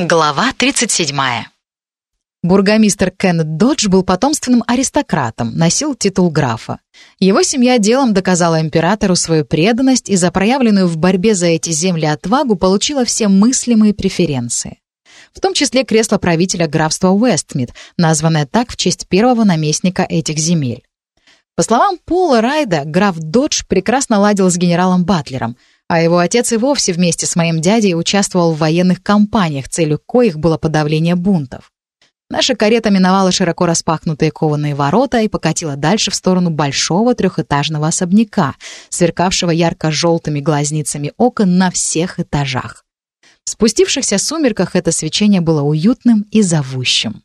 Глава 37. Бургомистр Кеннет Додж был потомственным аристократом, носил титул графа. Его семья делом доказала императору свою преданность и за проявленную в борьбе за эти земли отвагу получила все мыслимые преференции. В том числе кресло правителя графства Уэстмит, названное так в честь первого наместника этих земель. По словам Пола Райда, граф Додж прекрасно ладил с генералом Батлером – а его отец и вовсе вместе с моим дядей участвовал в военных кампаниях, целью коих было подавление бунтов. Наша карета миновала широко распахнутые кованые ворота и покатила дальше в сторону большого трехэтажного особняка, сверкавшего ярко-желтыми глазницами окон на всех этажах. В спустившихся сумерках это свечение было уютным и зовущим.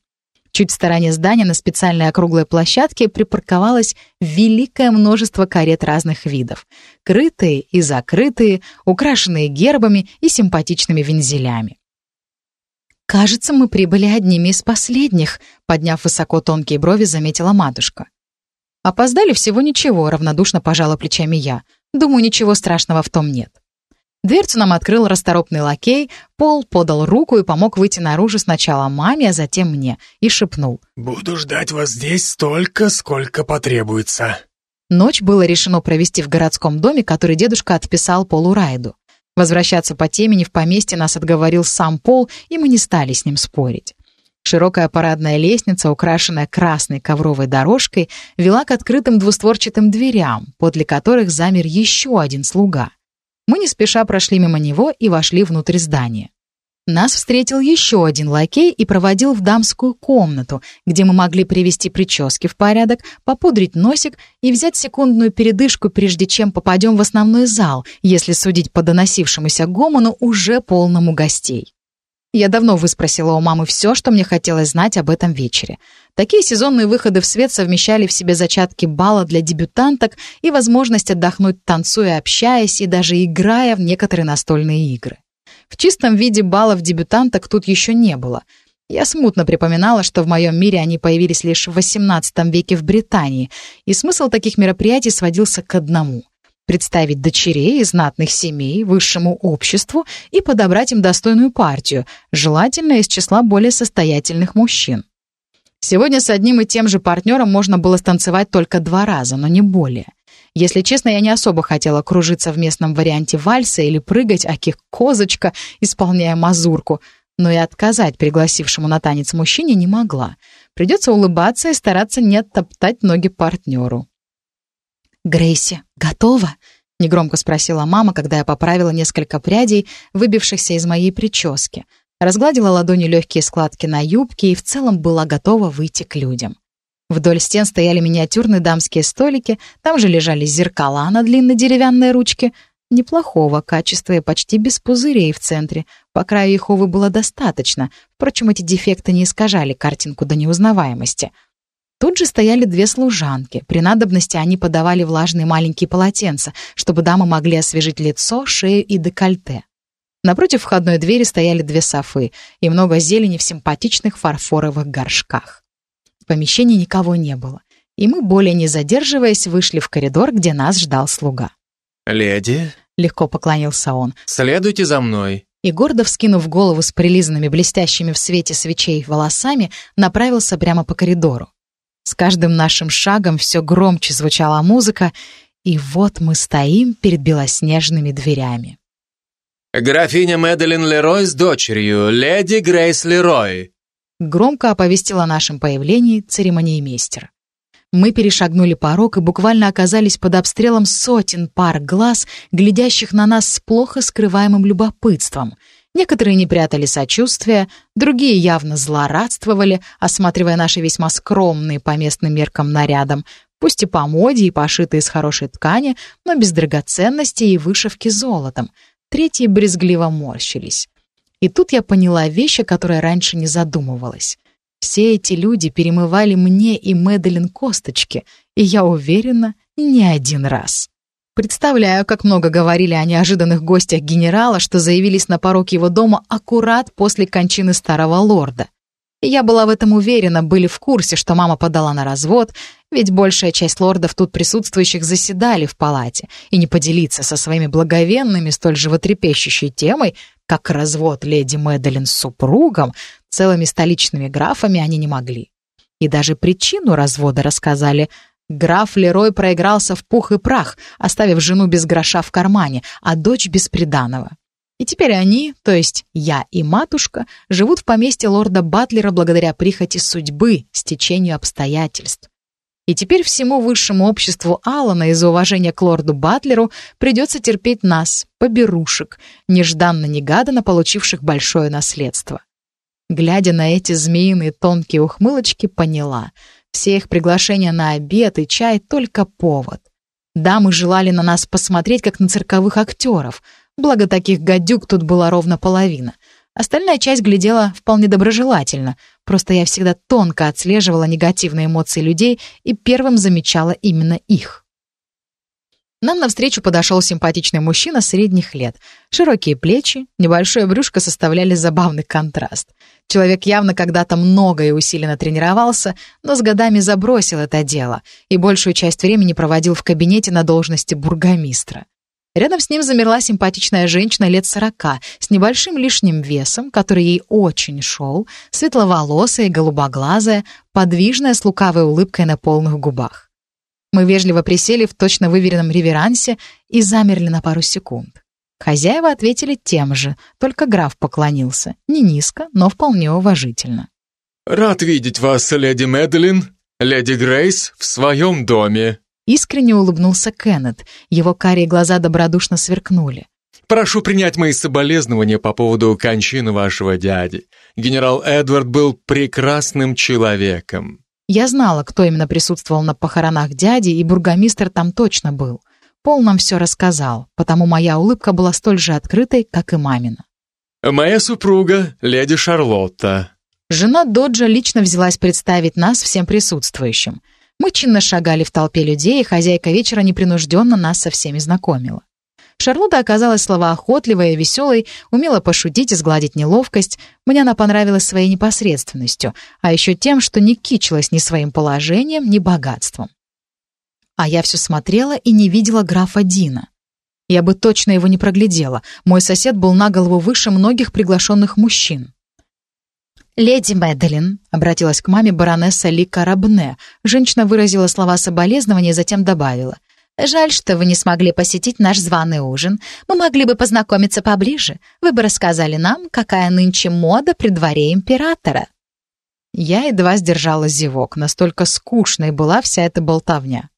Чуть в стороне здания на специальной округлой площадке припарковалось великое множество карет разных видов. Крытые и закрытые, украшенные гербами и симпатичными вензелями. «Кажется, мы прибыли одними из последних», — подняв высоко тонкие брови, заметила матушка. «Опоздали всего ничего», — равнодушно пожала плечами я. «Думаю, ничего страшного в том нет». Дверцу нам открыл расторопный лакей, Пол подал руку и помог выйти наружу сначала маме, а затем мне, и шепнул. «Буду ждать вас здесь столько, сколько потребуется». Ночь было решено провести в городском доме, который дедушка отписал Полу Райду. Возвращаться по темени в поместье нас отговорил сам Пол, и мы не стали с ним спорить. Широкая парадная лестница, украшенная красной ковровой дорожкой, вела к открытым двустворчатым дверям, подле которых замер еще один слуга — мы не спеша прошли мимо него и вошли внутрь здания. Нас встретил еще один лакей и проводил в дамскую комнату, где мы могли привести прически в порядок, попудрить носик и взять секундную передышку, прежде чем попадем в основной зал, если судить по доносившемуся гомону уже полному гостей. Я давно выспросила у мамы все, что мне хотелось знать об этом вечере. Такие сезонные выходы в свет совмещали в себе зачатки бала для дебютанток и возможность отдохнуть, танцуя, общаясь и даже играя в некоторые настольные игры. В чистом виде балов дебютанток тут еще не было. Я смутно припоминала, что в моем мире они появились лишь в XVIII веке в Британии, и смысл таких мероприятий сводился к одному — представить дочерей из знатных семей высшему обществу и подобрать им достойную партию, желательно из числа более состоятельных мужчин. Сегодня с одним и тем же партнером можно было станцевать только два раза, но не более. Если честно, я не особо хотела кружиться в местном варианте вальса или прыгать, аки козочка, исполняя мазурку, но и отказать пригласившему на танец мужчине не могла. Придется улыбаться и стараться не оттоптать ноги партнеру. «Грейси, готова?» — негромко спросила мама, когда я поправила несколько прядей, выбившихся из моей прически, разгладила ладони легкие складки на юбке и в целом была готова выйти к людям. Вдоль стен стояли миниатюрные дамские столики, там же лежали зеркала на длинной деревянной ручке, неплохого качества и почти без пузырей в центре. По краю их, увы, было достаточно. Впрочем, эти дефекты не искажали картинку до неузнаваемости — Тут же стояли две служанки. При надобности они подавали влажные маленькие полотенца, чтобы дамы могли освежить лицо, шею и декольте. Напротив входной двери стояли две софы и много зелени в симпатичных фарфоровых горшках. В помещении никого не было, и мы, более не задерживаясь, вышли в коридор, где нас ждал слуга. «Леди», — легко поклонился он, — «следуйте за мной». И гордо вскинув голову с прилизанными блестящими в свете свечей волосами, направился прямо по коридору. С каждым нашим шагом все громче звучала музыка, и вот мы стоим перед белоснежными дверями. «Графиня Мэдалин Лерой с дочерью, леди Грейс Лерой», громко оповестила о нашем появлении церемониймейстер. Мы перешагнули порог и буквально оказались под обстрелом сотен пар глаз, глядящих на нас с плохо скрываемым любопытством — Некоторые не прятали сочувствия, другие явно злорадствовали, осматривая наши весьма скромные по местным меркам нарядом, пусть и по моде, и пошитые из хорошей ткани, но без драгоценностей и вышивки золотом. Третьи брезгливо морщились. И тут я поняла вещь, о которой раньше не задумывалась. Все эти люди перемывали мне и Мэдалин косточки, и я уверена, не один раз. Представляю, как много говорили о неожиданных гостях генерала, что заявились на порог его дома аккурат после кончины старого лорда. Я была в этом уверена, были в курсе, что мама подала на развод, ведь большая часть лордов тут присутствующих заседали в палате, и не поделиться со своими благовенными столь животрепещущей темой, как развод леди Мэдалин с супругом, целыми столичными графами они не могли. И даже причину развода рассказали. Граф Лерой проигрался в пух и прах, оставив жену без гроша в кармане, а дочь без приданого. И теперь они, то есть я и матушка, живут в поместье лорда Батлера благодаря прихоти судьбы, стечению обстоятельств. И теперь всему высшему обществу Алана из-за уважения к лорду Батлеру придется терпеть нас, поберушек, нежданно-негаданно получивших большое наследство. Глядя на эти змеиные тонкие ухмылочки, поняла, все их приглашения на обед и чай — только повод. Дамы желали на нас посмотреть, как на цирковых актеров, благо таких гадюк тут была ровно половина. Остальная часть глядела вполне доброжелательно, просто я всегда тонко отслеживала негативные эмоции людей и первым замечала именно их. Нам навстречу подошел симпатичный мужчина средних лет. Широкие плечи, небольшое брюшко составляли забавный контраст. Человек явно когда-то много и усиленно тренировался, но с годами забросил это дело и большую часть времени проводил в кабинете на должности бургомистра. Рядом с ним замерла симпатичная женщина лет сорока, с небольшим лишним весом, который ей очень шел, светловолосая голубоглазая, подвижная с лукавой улыбкой на полных губах. Мы вежливо присели в точно выверенном реверансе и замерли на пару секунд. Хозяева ответили тем же, только граф поклонился. Не низко, но вполне уважительно. «Рад видеть вас, леди Мэдлин, леди Грейс, в своем доме», Искренне улыбнулся Кеннет. Его карие глаза добродушно сверкнули. «Прошу принять мои соболезнования по поводу кончины вашего дяди. Генерал Эдвард был прекрасным человеком. Я знала, кто именно присутствовал на похоронах дяди, и бургомистр там точно был. Пол нам все рассказал, потому моя улыбка была столь же открытой, как и мамина. «Моя супруга, леди Шарлотта». Жена Доджа лично взялась представить нас всем присутствующим. Мы чинно шагали в толпе людей, и хозяйка вечера непринужденно нас со всеми знакомила. Шарлотта оказалась словоохотливой и веселой, умела пошутить и сгладить неловкость. Мне она понравилась своей непосредственностью, а еще тем, что не кичилась ни своим положением, ни богатством. А я все смотрела и не видела графа Дина. Я бы точно его не проглядела. Мой сосед был на голову выше многих приглашенных мужчин. «Леди Мэдалин», — обратилась к маме баронесса Ли Карабне. Женщина выразила слова соболезнования, затем добавила — Жаль, что вы не смогли посетить наш званый ужин. Мы могли бы познакомиться поближе. Вы бы рассказали нам, какая нынче мода при дворе императора». Я едва сдержала зевок, настолько скучной была вся эта болтовня.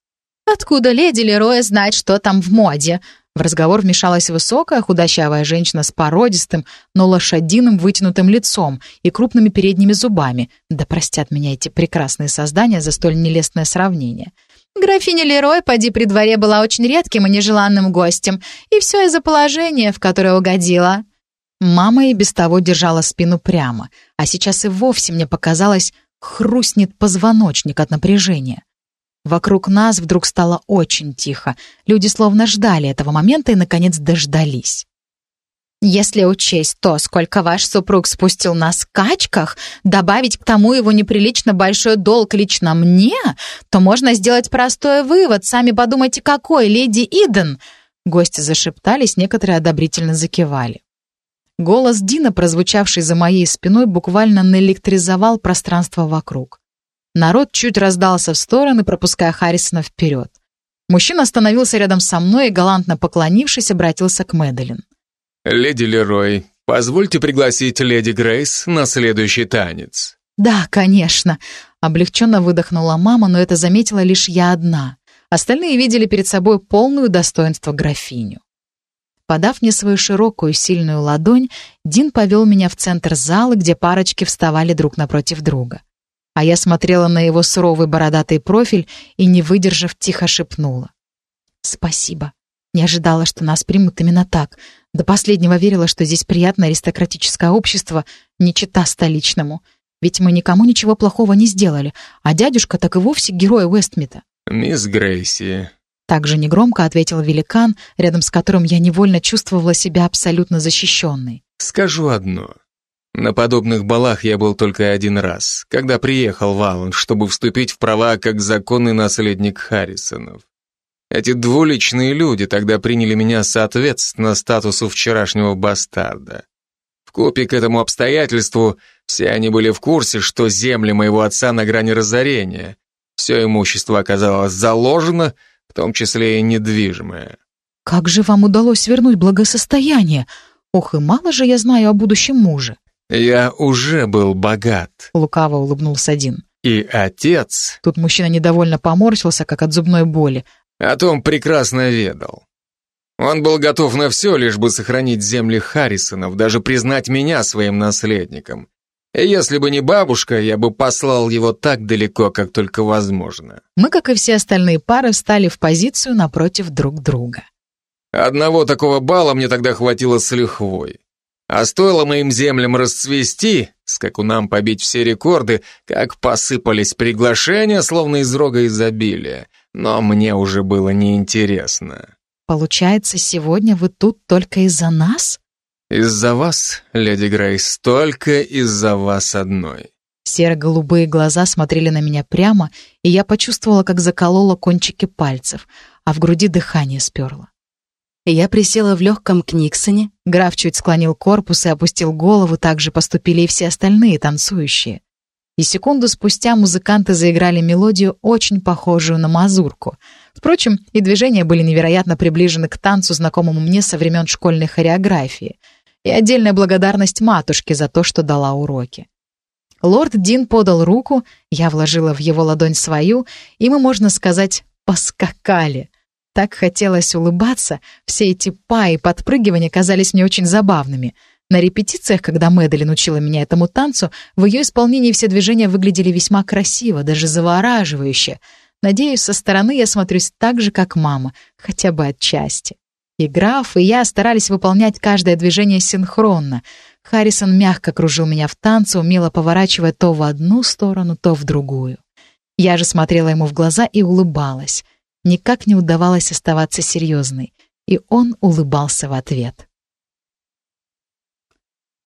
«Откуда леди Лероя знает, что там в моде?» В разговор вмешалась высокая, худощавая женщина с породистым, но лошадиным вытянутым лицом и крупными передними зубами. Да простят меня эти прекрасные создания за столь нелестное сравнение. Графиня Лерой, поди при дворе, была очень редким и нежеланным гостем, и все из-за положения, в которое угодила. Мама и без того держала спину прямо, а сейчас и вовсе мне показалось, хрустнет позвоночник от напряжения. Вокруг нас вдруг стало очень тихо. Люди словно ждали этого момента и, наконец, дождались. Если учесть то, сколько ваш супруг спустил на скачках, добавить к тому его неприлично большой долг лично мне, то можно сделать простой вывод. Сами подумайте, какой, леди Иден!» Гости зашептались, некоторые одобрительно закивали. Голос Дина, прозвучавший за моей спиной, буквально наэлектризовал пространство вокруг. Народ чуть раздался в стороны, пропуская Харрисона вперед. Мужчина остановился рядом со мной и, галантно поклонившись, обратился к Мэдалин. «Леди Лерой, позвольте пригласить леди Грейс на следующий танец». «Да, конечно», — облегченно выдохнула мама, но это заметила лишь я одна. Остальные видели перед собой полную достоинство графиню. Подав мне свою широкую сильную ладонь, Дин повел меня в центр зала, где парочки вставали друг напротив друга. А я смотрела на его суровый бородатый профиль и, не выдержав, тихо шепнула. «Спасибо. Не ожидала, что нас примут именно так. До последнего верила, что здесь приятное аристократическое общество, не чита столичному. Ведь мы никому ничего плохого не сделали, а дядюшка так и вовсе герой Уэстмита. «Мисс Грейси...» Также негромко ответил великан, рядом с которым я невольно чувствовала себя абсолютно защищенной. «Скажу одно. На подобных балах я был только один раз, когда приехал в чтобы вступить в права как законный наследник Харрисонов. Эти двуличные люди тогда приняли меня соответственно статусу вчерашнего бастарда. В купе к этому обстоятельству все они были в курсе, что земли моего отца на грани разорения. Все имущество оказалось заложено, в том числе и недвижимое. «Как же вам удалось вернуть благосостояние? Ох, и мало же я знаю о будущем муже». «Я уже был богат», — лукаво улыбнулся один. «И отец...» Тут мужчина недовольно поморщился, как от зубной боли. О том прекрасно ведал. Он был готов на все, лишь бы сохранить земли Харрисонов, даже признать меня своим наследником. И если бы не бабушка, я бы послал его так далеко, как только возможно. Мы, как и все остальные пары, встали в позицию напротив друг друга. Одного такого бала мне тогда хватило с лихвой. А стоило моим землям расцвести, скакунам побить все рекорды, как посыпались приглашения, словно из рога изобилия. Но мне уже было неинтересно. Получается, сегодня вы тут только из-за нас? Из-за вас, леди Грейс, только из-за вас одной. Серо-голубые глаза смотрели на меня прямо, и я почувствовала, как заколола кончики пальцев, а в груди дыхание сперло. Я присела в легком книксоне, граф чуть склонил корпус и опустил голову, так же поступили и все остальные танцующие. И секунду спустя музыканты заиграли мелодию, очень похожую на мазурку. Впрочем, и движения были невероятно приближены к танцу, знакомому мне со времен школьной хореографии. И отдельная благодарность матушке за то, что дала уроки. Лорд Дин подал руку, я вложила в его ладонь свою, и мы, можно сказать, поскакали. Так хотелось улыбаться, все эти па и подпрыгивания казались мне очень забавными. На репетициях, когда Мэдалин учила меня этому танцу, в ее исполнении все движения выглядели весьма красиво, даже завораживающе. Надеюсь, со стороны я смотрюсь так же, как мама, хотя бы отчасти. И граф, и я старались выполнять каждое движение синхронно. Харрисон мягко кружил меня в танце, умело поворачивая то в одну сторону, то в другую. Я же смотрела ему в глаза и улыбалась никак не удавалось оставаться серьезной, и он улыбался в ответ.